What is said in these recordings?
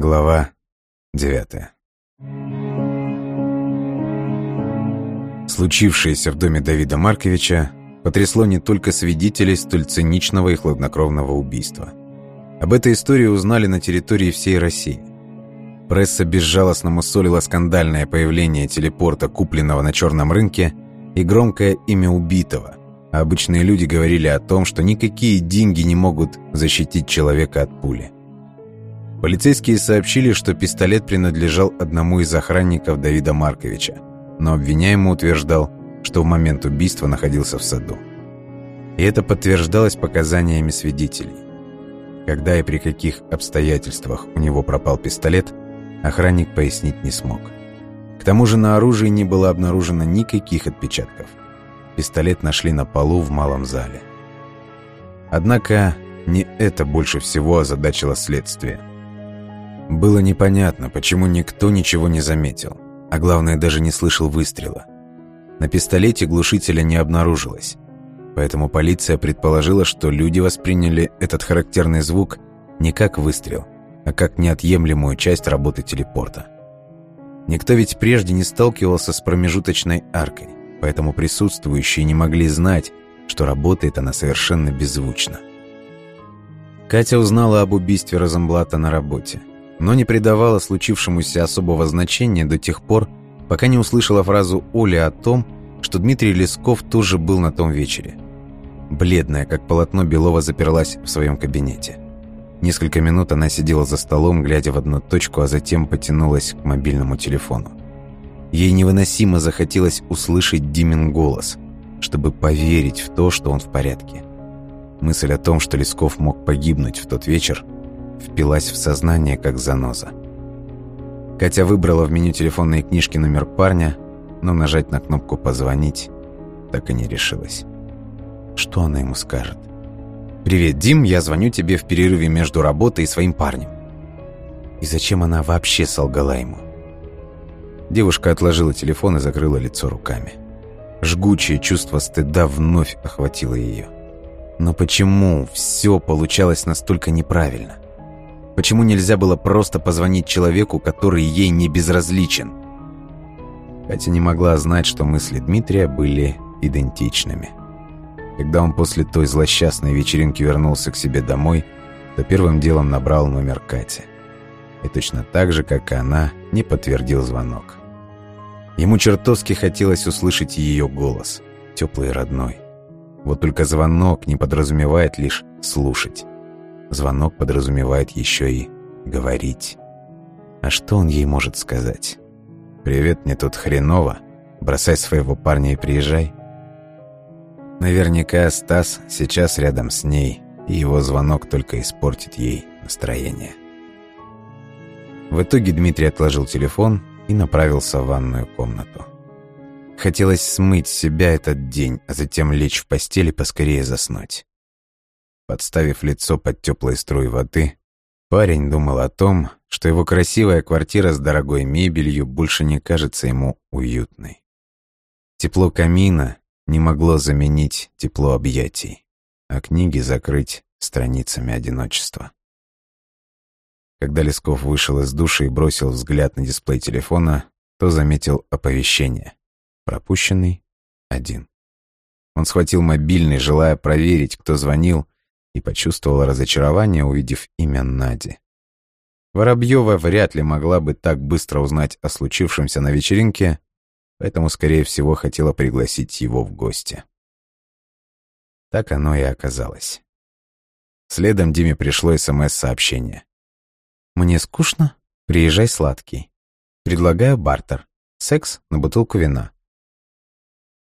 Глава девятая. Случившееся в доме Давида Марковича потрясло не только свидетелей столь циничного и хладнокровного убийства. Об этой истории узнали на территории всей России. Пресса безжалостно мусолила скандальное появление телепорта, купленного на черном рынке, и громкое имя убитого, а обычные люди говорили о том, что никакие деньги не могут защитить человека от пули. Полицейские сообщили, что пистолет принадлежал одному из охранников Давида Марковича, но обвиняемый утверждал, что в момент убийства находился в саду. И это подтверждалось показаниями свидетелей. Когда и при каких обстоятельствах у него пропал пистолет, охранник пояснить не смог. К тому же на оружии не было обнаружено никаких отпечатков. Пистолет нашли на полу в малом зале. Однако не это больше всего озадачило следствие. Было непонятно, почему никто ничего не заметил, а главное, даже не слышал выстрела. На пистолете глушителя не обнаружилось, поэтому полиция предположила, что люди восприняли этот характерный звук не как выстрел, а как неотъемлемую часть работы телепорта. Никто ведь прежде не сталкивался с промежуточной аркой, поэтому присутствующие не могли знать, что работает она совершенно беззвучно. Катя узнала об убийстве Розенблата на работе но не придавала случившемуся особого значения до тех пор, пока не услышала фразу Оли о том, что Дмитрий Лесков тоже был на том вечере. Бледная, как полотно, Белова заперлась в своем кабинете. Несколько минут она сидела за столом, глядя в одну точку, а затем потянулась к мобильному телефону. Ей невыносимо захотелось услышать Димин голос, чтобы поверить в то, что он в порядке. Мысль о том, что Лесков мог погибнуть в тот вечер – впилась в сознание, как заноза. Катя выбрала в меню телефонной книжки номер парня, но нажать на кнопку «Позвонить» так и не решилась. Что она ему скажет? «Привет, Дим, я звоню тебе в перерыве между работой и своим парнем». И зачем она вообще солгала ему? Девушка отложила телефон и закрыла лицо руками. Жгучее чувство стыда вновь охватило ее. Но почему все получалось настолько неправильно? Почему нельзя было просто позвонить человеку, который ей не безразличен? Катя не могла знать, что мысли Дмитрия были идентичными. Когда он после той злосчастной вечеринки вернулся к себе домой, то первым делом набрал номер Кати. И точно так же, как и она, не подтвердил звонок. Ему чертовски хотелось услышать ее голос, теплый и родной. Вот только звонок не подразумевает лишь слушать. Звонок подразумевает еще и говорить. А что он ей может сказать? «Привет, мне тут хреново. Бросай своего парня и приезжай». Наверняка Стас сейчас рядом с ней, и его звонок только испортит ей настроение. В итоге Дмитрий отложил телефон и направился в ванную комнату. Хотелось смыть себя этот день, а затем лечь в постели и поскорее заснуть. Подставив лицо под теплой струй воды, парень думал о том, что его красивая квартира с дорогой мебелью больше не кажется ему уютной. Тепло камина не могло заменить тепло объятий, а книги закрыть страницами одиночества. Когда Лесков вышел из души и бросил взгляд на дисплей телефона, то заметил оповещение. Пропущенный один. Он схватил мобильный, желая проверить, кто звонил, и почувствовала разочарование, увидев имя Нади. Воробьева вряд ли могла бы так быстро узнать о случившемся на вечеринке, поэтому, скорее всего, хотела пригласить его в гости. Так оно и оказалось. Следом Диме пришло СМС-сообщение. «Мне скучно? Приезжай сладкий. Предлагаю бартер. Секс на бутылку вина».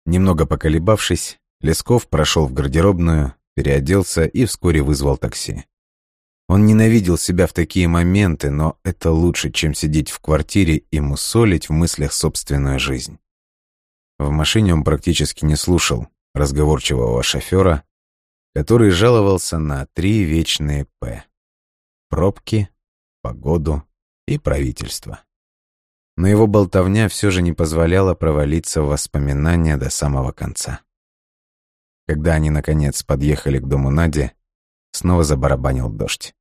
Немного поколебавшись, Лесков прошел в гардеробную, переоделся и вскоре вызвал такси. Он ненавидел себя в такие моменты, но это лучше, чем сидеть в квартире и мусолить в мыслях собственную жизнь. В машине он практически не слушал разговорчивого шофера, который жаловался на три вечные «П» — пробки, погоду и правительство. Но его болтовня все же не позволяла провалиться в воспоминания до самого конца. Когда они, наконец, подъехали к дому Нади, снова забарабанил дождь.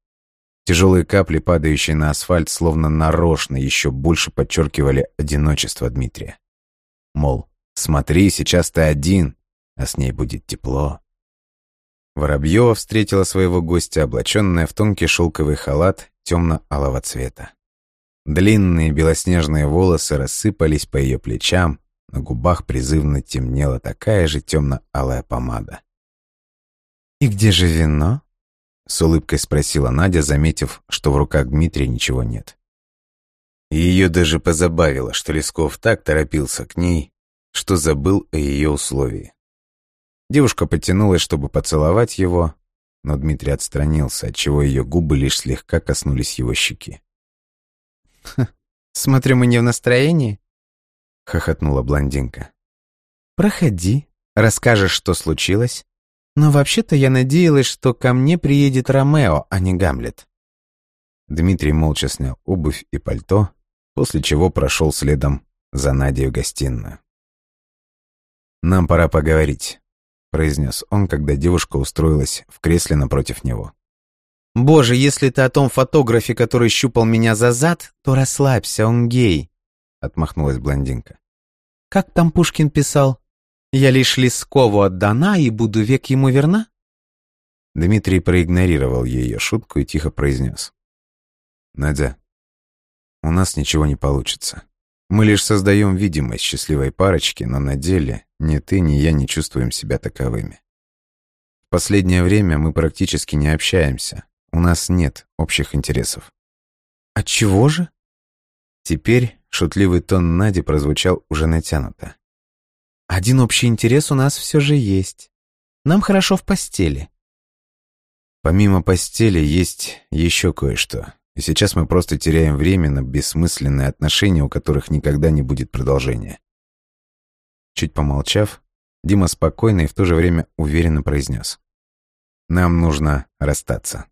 Тяжелые капли, падающие на асфальт, словно нарочно еще больше подчеркивали одиночество Дмитрия. Мол, смотри, сейчас ты один, а с ней будет тепло. Воробьева встретила своего гостя, облаченная в тонкий шелковый халат темно-алого цвета. Длинные белоснежные волосы рассыпались по ее плечам, на губах призывно темнела такая же темно-алая помада. «И где же вино?» — с улыбкой спросила Надя, заметив, что в руках Дмитрия ничего нет. Ее даже позабавило, что Лесков так торопился к ней, что забыл о ее условии. Девушка потянулась, чтобы поцеловать его, но Дмитрий отстранился, отчего ее губы лишь слегка коснулись его щеки. «Смотрю, мы не в настроении?» — хохотнула блондинка. «Проходи, расскажешь, что случилось. Но вообще-то я надеялась, что ко мне приедет Ромео, а не Гамлет». Дмитрий молча снял обувь и пальто, после чего прошел следом за Надей в гостиную. «Нам пора поговорить», — произнес он, когда девушка устроилась в кресле напротив него. «Боже, если ты о том фотографе, который щупал меня за зад, то расслабься, он гей», — отмахнулась блондинка. «Как там Пушкин писал? Я лишь Лескову отдана и буду век ему верна?» Дмитрий проигнорировал ее шутку и тихо произнес. «Надя, у нас ничего не получится. Мы лишь создаем видимость счастливой парочки, но на деле ни ты, ни я не чувствуем себя таковыми. В последнее время мы практически не общаемся, у нас нет общих интересов. От чего же? Теперь шутливый тон Нади прозвучал уже натянуто. Один общий интерес у нас все же есть. Нам хорошо в постели. Помимо постели есть еще кое-что. И сейчас мы просто теряем время на бессмысленные отношения, у которых никогда не будет продолжения. Чуть помолчав, Дима спокойно и в то же время уверенно произнес. Нам нужно расстаться.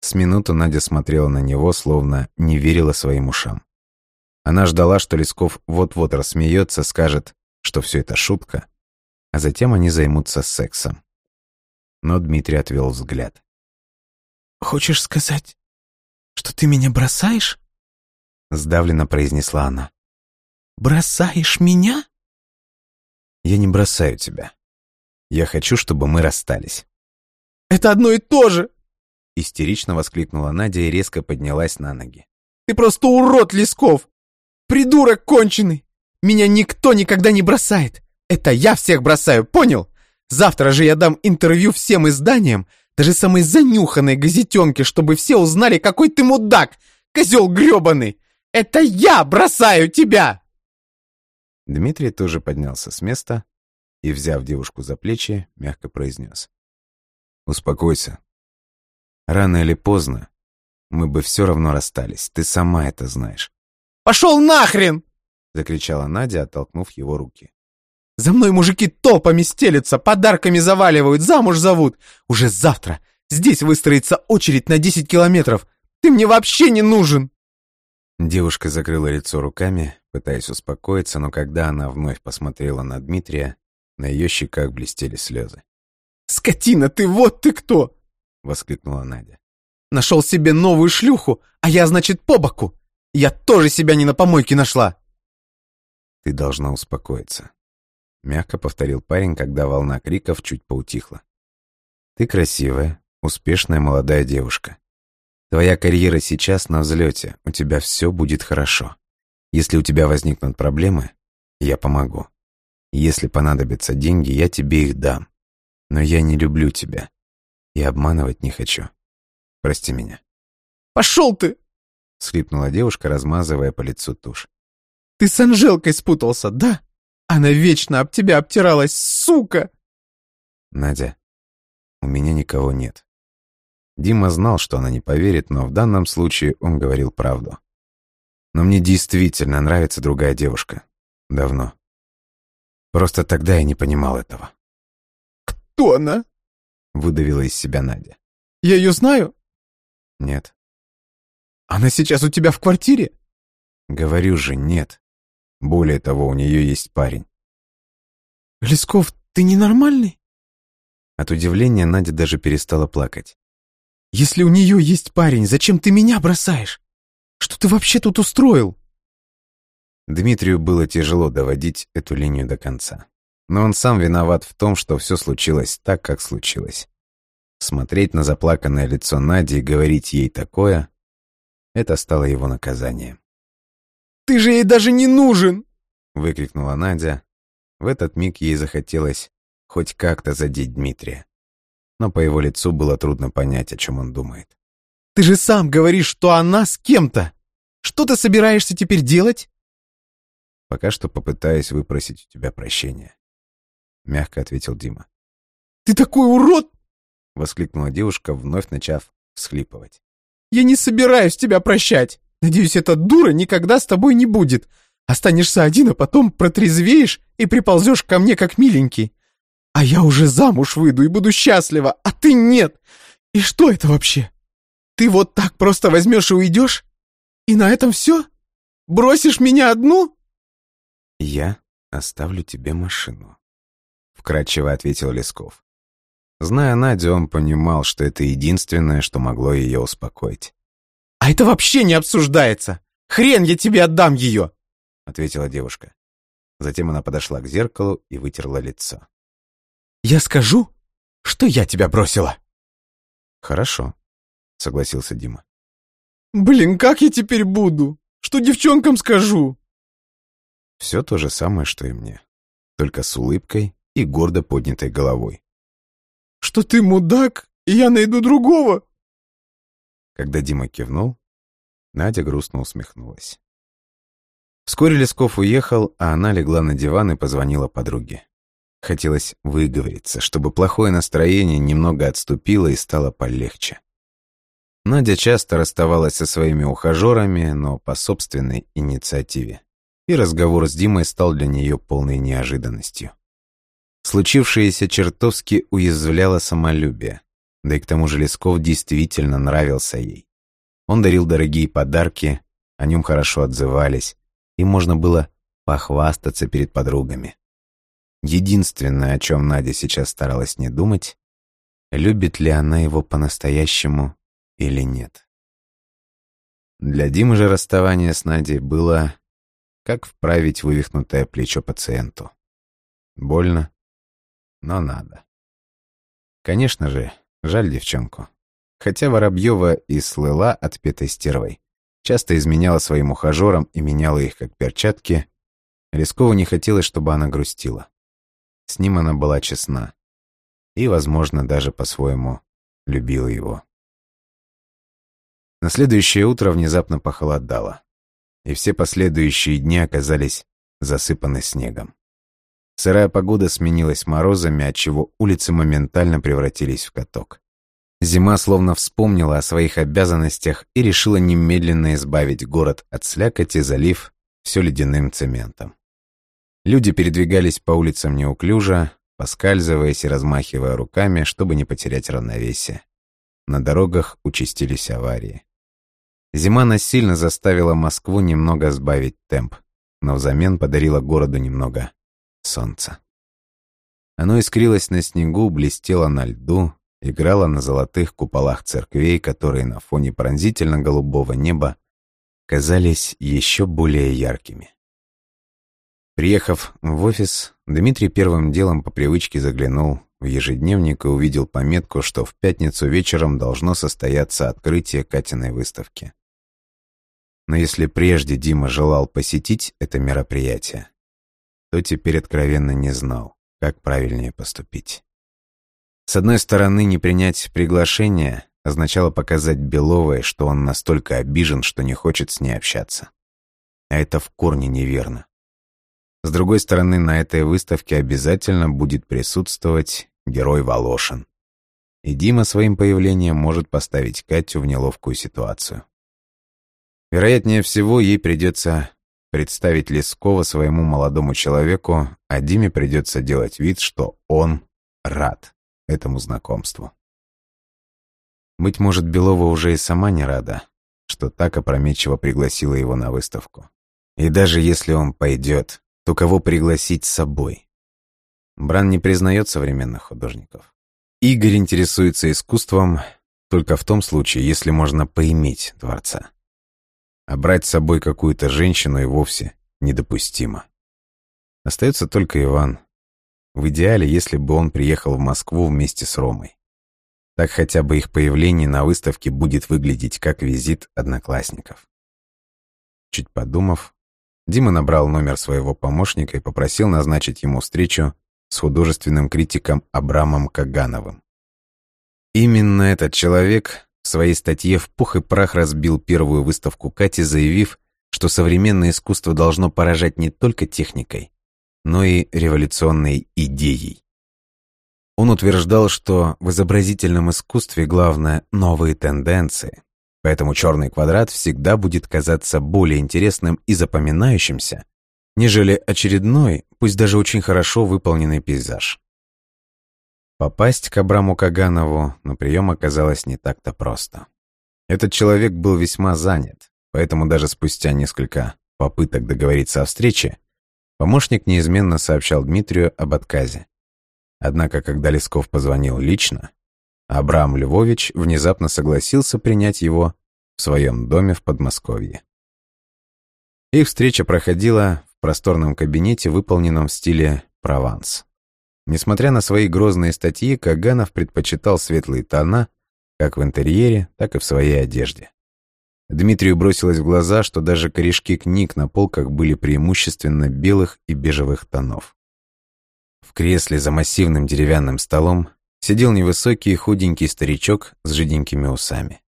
С минуту Надя смотрела на него, словно не верила своим ушам. Она ждала, что Лесков вот-вот рассмеется, скажет, что все это шутка, а затем они займутся сексом. Но Дмитрий отвел взгляд. «Хочешь сказать, что ты меня бросаешь?» Сдавленно произнесла она. «Бросаешь меня?» «Я не бросаю тебя. Я хочу, чтобы мы расстались». «Это одно и то же!» Истерично воскликнула Надя и резко поднялась на ноги. «Ты просто урод, Лесков! Придурок конченый! Меня никто никогда не бросает! Это я всех бросаю, понял? Завтра же я дам интервью всем изданиям, даже самой занюханной газетенке, чтобы все узнали, какой ты мудак, козел гребаный! Это я бросаю тебя!» Дмитрий тоже поднялся с места и, взяв девушку за плечи, мягко произнес. «Успокойся, Рано или поздно мы бы все равно расстались, ты сама это знаешь. «Пошел нахрен!» — закричала Надя, оттолкнув его руки. «За мной мужики толпами стелются, подарками заваливают, замуж зовут. Уже завтра здесь выстроится очередь на 10 километров. Ты мне вообще не нужен!» Девушка закрыла лицо руками, пытаясь успокоиться, но когда она вновь посмотрела на Дмитрия, на ее щеках блестели слезы. «Скотина ты, вот ты кто! воскликнула Надя. «Нашел себе новую шлюху, а я, значит, по боку! Я тоже себя не на помойке нашла!» «Ты должна успокоиться», — мягко повторил парень, когда волна криков чуть поутихла. «Ты красивая, успешная молодая девушка. Твоя карьера сейчас на взлете, у тебя все будет хорошо. Если у тебя возникнут проблемы, я помогу. Если понадобятся деньги, я тебе их дам. Но я не люблю тебя. И обманывать не хочу. Прости меня. «Пошел ты!» — схлипнула девушка, размазывая по лицу тушь. «Ты с Анжелкой спутался, да? Она вечно об тебя обтиралась, сука!» «Надя, у меня никого нет». Дима знал, что она не поверит, но в данном случае он говорил правду. Но мне действительно нравится другая девушка. Давно. Просто тогда я не понимал этого. «Кто она?» выдавила из себя Надя. «Я ее знаю?» «Нет». «Она сейчас у тебя в квартире?» «Говорю же, нет. Более того, у нее есть парень». «Лесков, ты ненормальный?» От удивления Надя даже перестала плакать. Если у нее есть парень, зачем ты меня бросаешь? Что ты вообще тут устроил?» Дмитрию было тяжело доводить эту линию до конца. Но он сам виноват в том, что все случилось так, как случилось. Смотреть на заплаканное лицо Нади и говорить ей такое — это стало его наказанием. «Ты же ей даже не нужен!» — выкрикнула Надя. В этот миг ей захотелось хоть как-то задеть Дмитрия. Но по его лицу было трудно понять, о чем он думает. «Ты же сам говоришь, что она с кем-то! Что ты собираешься теперь делать?» «Пока что попытаюсь выпросить у тебя прощения», — мягко ответил Дима. «Ты такой урод!» — воскликнула девушка, вновь начав всхлипывать. «Я не собираюсь тебя прощать! Надеюсь, эта дура никогда с тобой не будет. Останешься один, а потом протрезвеешь и приползешь ко мне как миленький. А я уже замуж выйду и буду счастлива, а ты нет. И что это вообще? Ты вот так просто возьмешь и уйдешь? И на этом все? Бросишь меня одну?» «Я оставлю тебе машину», — вкратчиво ответил Лесков. Зная Надю, он понимал, что это единственное, что могло ее успокоить. «А это вообще не обсуждается! Хрен я тебе отдам ее!» — ответила девушка. Затем она подошла к зеркалу и вытерла лицо. «Я скажу, что я тебя бросила!» «Хорошо», — согласился Дима. «Блин, как я теперь буду? Что девчонкам скажу?» Все то же самое, что и мне, только с улыбкой и гордо поднятой головой что ты мудак, и я найду другого!» Когда Дима кивнул, Надя грустно усмехнулась. Вскоре Лесков уехал, а она легла на диван и позвонила подруге. Хотелось выговориться, чтобы плохое настроение немного отступило и стало полегче. Надя часто расставалась со своими ухажерами, но по собственной инициативе. И разговор с Димой стал для нее полной неожиданностью. Случившееся чертовски уязвляло самолюбие. Да и к тому же Лесков действительно нравился ей. Он дарил дорогие подарки, о нем хорошо отзывались, и можно было похвастаться перед подругами. Единственное, о чем Надя сейчас старалась не думать, любит ли она его по-настоящему или нет. Для Димы же расставание с Надей было как вправить вывихнутое плечо пациенту. Больно, но надо. Конечно же, жаль девчонку. Хотя Воробьева и слыла отпетой стервой. Часто изменяла своим ухажерам и меняла их как перчатки. Лескову не хотелось, чтобы она грустила. С ним она была честна. И, возможно, даже по-своему любила его. На следующее утро внезапно похолодало. И все последующие дни оказались засыпаны снегом. Сырая погода сменилась морозами, отчего улицы моментально превратились в каток. Зима словно вспомнила о своих обязанностях и решила немедленно избавить город от слякоти, залив все ледяным цементом. Люди передвигались по улицам неуклюже, поскальзываясь и размахивая руками, чтобы не потерять равновесие. На дорогах участились аварии. Зима насильно заставила Москву немного сбавить темп, но взамен подарила городу немного солнца. Оно искрилось на снегу, блестело на льду, играло на золотых куполах церквей, которые на фоне пронзительно-голубого неба казались еще более яркими. Приехав в офис, Дмитрий первым делом по привычке заглянул в ежедневник и увидел пометку, что в пятницу вечером должно состояться открытие Катиной выставки. Но если прежде Дима желал посетить это мероприятие, то теперь откровенно не знал, как правильнее поступить. С одной стороны, не принять приглашение означало показать Беловой, что он настолько обижен, что не хочет с ней общаться. А это в корне неверно. С другой стороны, на этой выставке обязательно будет присутствовать герой Волошин. И Дима своим появлением может поставить Катю в неловкую ситуацию. Вероятнее всего, ей придется представить Лескова своему молодому человеку, а Диме придется делать вид, что он рад этому знакомству. Быть может, Белова уже и сама не рада, что так опрометчиво пригласила его на выставку. И даже если он пойдет, то кого пригласить с собой? Бран не признает современных художников. Игорь интересуется искусством, только в том случае, если можно поиметь дворца. А брать с собой какую-то женщину и вовсе недопустимо. Остается только Иван. В идеале, если бы он приехал в Москву вместе с Ромой. Так хотя бы их появление на выставке будет выглядеть как визит одноклассников. Чуть подумав, Дима набрал номер своего помощника и попросил назначить ему встречу с художественным критиком Абрамом Кагановым. Именно этот человек в своей статье в пух и прах разбил первую выставку Кати, заявив, что современное искусство должно поражать не только техникой, но и революционной идеей. Он утверждал, что в изобразительном искусстве главное – новые тенденции, поэтому черный квадрат всегда будет казаться более интересным и запоминающимся, нежели очередной, пусть даже очень хорошо выполненный пейзаж. Попасть к Абраму Каганову на прием оказалось не так-то просто. Этот человек был весьма занят, поэтому даже спустя несколько попыток договориться о встрече, помощник неизменно сообщал Дмитрию об отказе. Однако, когда Лесков позвонил лично, Абрам Львович внезапно согласился принять его в своем доме в Подмосковье. Их встреча проходила в просторном кабинете, выполненном в стиле «Прованс». Несмотря на свои грозные статьи, Каганов предпочитал светлые тона как в интерьере, так и в своей одежде. Дмитрию бросилось в глаза, что даже корешки книг на полках были преимущественно белых и бежевых тонов. В кресле за массивным деревянным столом сидел невысокий худенький старичок с жиденькими усами.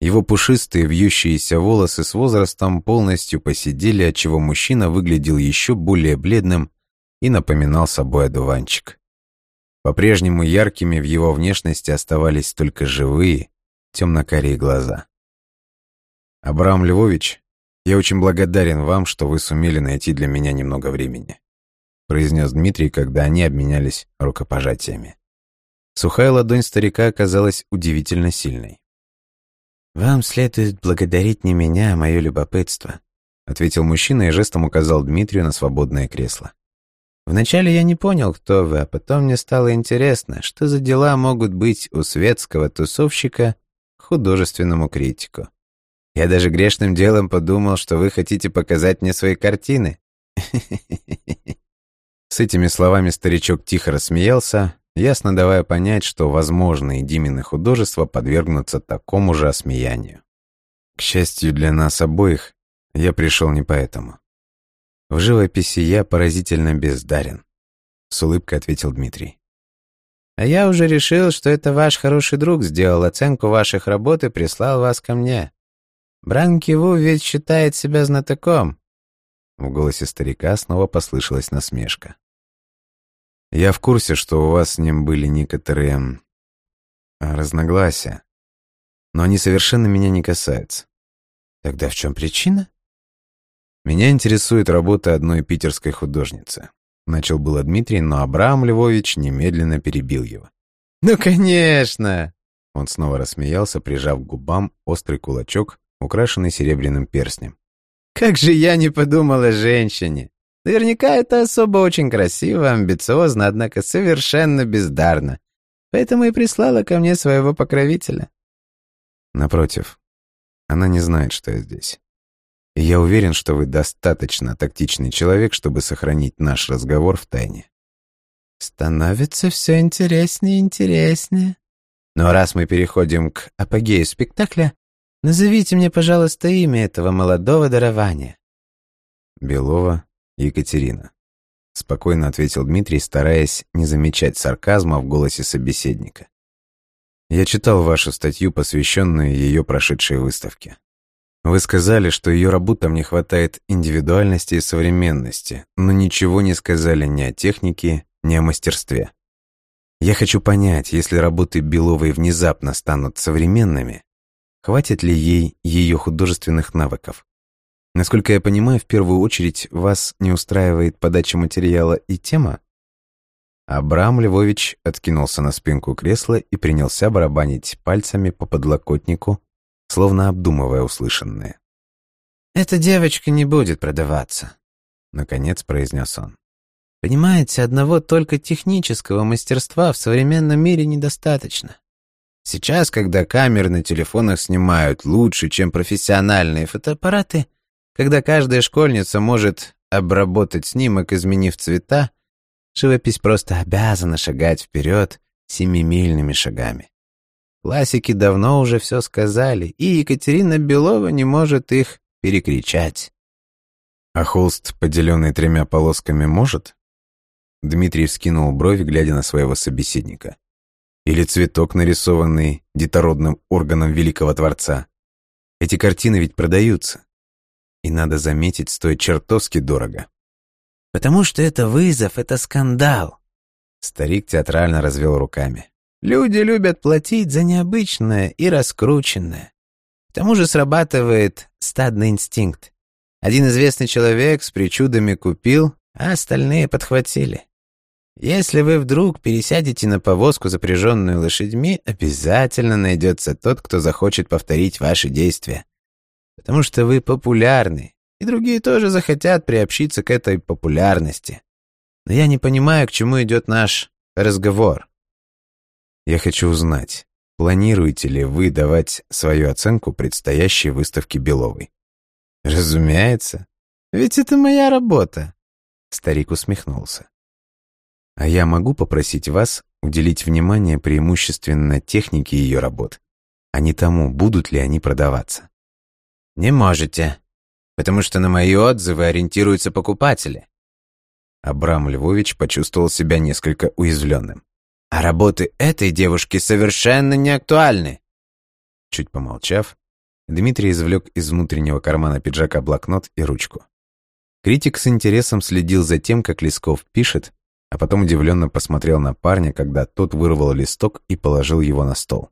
Его пушистые вьющиеся волосы с возрастом полностью посидели, отчего мужчина выглядел еще более бледным и напоминал собой одуванчик. По-прежнему яркими в его внешности оставались только живые, темно-карие глаза. «Абрам Львович, я очень благодарен вам, что вы сумели найти для меня немного времени», произнес Дмитрий, когда они обменялись рукопожатиями. Сухая ладонь старика оказалась удивительно сильной. «Вам следует благодарить не меня, а мое любопытство», ответил мужчина и жестом указал Дмитрию на свободное кресло. Вначале я не понял, кто вы, а потом мне стало интересно, что за дела могут быть у светского тусовщика к художественному критику. Я даже грешным делом подумал, что вы хотите показать мне свои картины. С этими словами старичок тихо рассмеялся, ясно давая понять, что возможные Димины художества подвергнутся такому же осмеянию. К счастью для нас обоих, я пришел не поэтому. В живописи я поразительно бездарен, с улыбкой ответил Дмитрий. А я уже решил, что это ваш хороший друг сделал оценку ваших работ и прислал вас ко мне. Бранкиву ведь считает себя знатоком. В голосе старика снова послышалась насмешка. Я в курсе, что у вас с ним были некоторые разногласия, но они совершенно меня не касаются. Тогда в чем причина? Меня интересует работа одной питерской художницы. Начал было Дмитрий, но Абрам Львович немедленно перебил его. «Ну, конечно!» Он снова рассмеялся, прижав к губам острый кулачок, украшенный серебряным перстнем. «Как же я не подумал о женщине! Наверняка это особо очень красиво, амбициозно, однако совершенно бездарно. Поэтому и прислала ко мне своего покровителя». «Напротив, она не знает, что я здесь. И я уверен, что вы достаточно тактичный человек, чтобы сохранить наш разговор в тайне. Становится все интереснее и интереснее. Но раз мы переходим к апогею спектакля, назовите мне, пожалуйста, имя этого молодого дарования. Белова Екатерина. Спокойно ответил Дмитрий, стараясь не замечать сарказма в голосе собеседника. Я читал вашу статью, посвященную ее прошедшей выставке. Вы сказали, что ее работам не хватает индивидуальности и современности, но ничего не сказали ни о технике, ни о мастерстве. Я хочу понять, если работы Беловой внезапно станут современными, хватит ли ей ее художественных навыков? Насколько я понимаю, в первую очередь вас не устраивает подача материала и тема? Абрам Львович откинулся на спинку кресла и принялся барабанить пальцами по подлокотнику, словно обдумывая услышанное. «Эта девочка не будет продаваться», — наконец произнес он. «Понимаете, одного только технического мастерства в современном мире недостаточно. Сейчас, когда камеры на телефонах снимают лучше, чем профессиональные фотоаппараты, когда каждая школьница может обработать снимок, изменив цвета, живопись просто обязана шагать вперед семимильными шагами. Классики давно уже все сказали, и Екатерина Белова не может их перекричать. А холст, поделенный тремя полосками, может? Дмитрий вскинул бровь, глядя на своего собеседника. Или цветок, нарисованный детородным органом великого Творца. Эти картины ведь продаются. И надо заметить, стоит чертовски дорого. Потому что это вызов, это скандал. Старик театрально развел руками. Люди любят платить за необычное и раскрученное. К тому же срабатывает стадный инстинкт. Один известный человек с причудами купил, а остальные подхватили. Если вы вдруг пересядете на повозку, запряженную лошадьми, обязательно найдется тот, кто захочет повторить ваши действия. Потому что вы популярны, и другие тоже захотят приобщиться к этой популярности. Но я не понимаю, к чему идет наш разговор. Я хочу узнать, планируете ли вы давать свою оценку предстоящей выставке Беловой? Разумеется. Ведь это моя работа. Старик усмехнулся. А я могу попросить вас уделить внимание преимущественно технике ее работ, а не тому, будут ли они продаваться. Не можете, потому что на мои отзывы ориентируются покупатели. Абрам Львович почувствовал себя несколько уязвленным. А работы этой девушки совершенно не актуальны. Чуть помолчав, Дмитрий извлек из внутреннего кармана пиджака блокнот и ручку. Критик с интересом следил за тем, как Лесков пишет, а потом удивленно посмотрел на парня, когда тот вырвал листок и положил его на стол.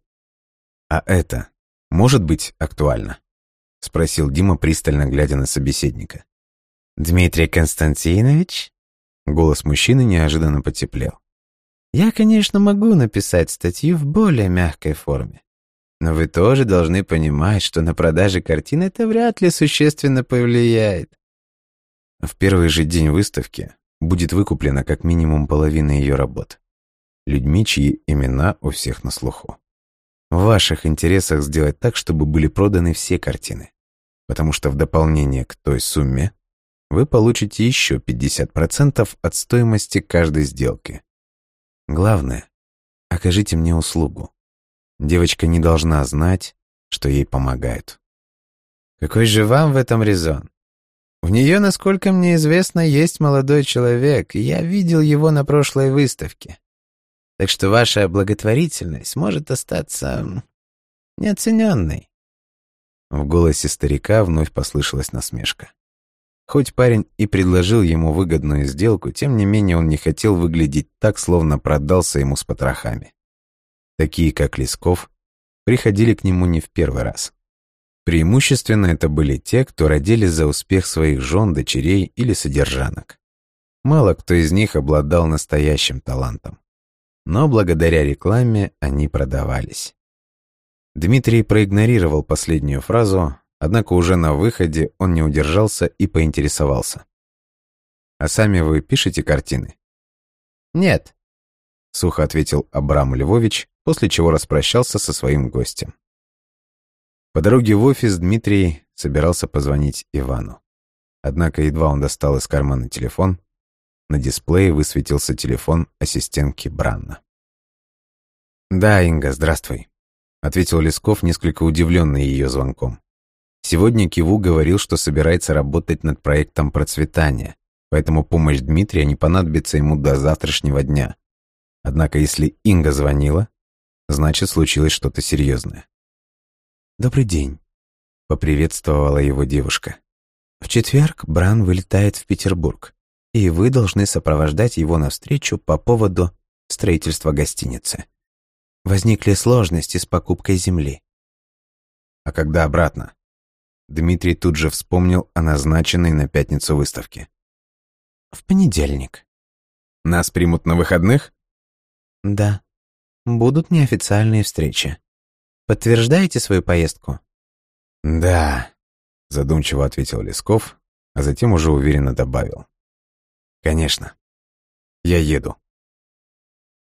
«А это может быть актуально?» — спросил Дима, пристально глядя на собеседника. «Дмитрий Константинович?» Голос мужчины неожиданно потеплел. Я, конечно, могу написать статью в более мягкой форме. Но вы тоже должны понимать, что на продаже картин это вряд ли существенно повлияет. В первый же день выставки будет выкуплена как минимум половина ее работ. Людьми, чьи имена у всех на слуху. В ваших интересах сделать так, чтобы были проданы все картины. Потому что в дополнение к той сумме вы получите еще 50% от стоимости каждой сделки. Главное, окажите мне услугу. Девочка не должна знать, что ей помогают. Какой же вам в этом резон? У нее, насколько мне известно, есть молодой человек, и я видел его на прошлой выставке. Так что ваша благотворительность может остаться неоцененной. В голосе старика вновь послышалась насмешка. Хоть парень и предложил ему выгодную сделку, тем не менее он не хотел выглядеть так, словно продался ему с потрохами. Такие, как Лесков, приходили к нему не в первый раз. Преимущественно это были те, кто родили за успех своих жен, дочерей или содержанок. Мало кто из них обладал настоящим талантом. Но благодаря рекламе они продавались. Дмитрий проигнорировал последнюю фразу, Однако уже на выходе он не удержался и поинтересовался. «А сами вы пишете картины?» «Нет», — сухо ответил Абрам Львович, после чего распрощался со своим гостем. По дороге в офис Дмитрий собирался позвонить Ивану. Однако едва он достал из кармана телефон, на дисплее высветился телефон ассистентки Бранна. «Да, Инга, здравствуй», — ответил Лесков, несколько удивленный ее звонком. Сегодня Киву говорил, что собирается работать над проектом процветания, поэтому помощь Дмитрия не понадобится ему до завтрашнего дня. Однако если Инга звонила, значит случилось что-то серьезное. «Добрый день», — поприветствовала его девушка. «В четверг Бран вылетает в Петербург, и вы должны сопровождать его навстречу по поводу строительства гостиницы. Возникли сложности с покупкой земли». «А когда обратно?» Дмитрий тут же вспомнил о назначенной на пятницу выставке. «В понедельник». «Нас примут на выходных?» «Да. Будут неофициальные встречи. Подтверждаете свою поездку?» «Да», — задумчиво ответил Лесков, а затем уже уверенно добавил. «Конечно. Я еду».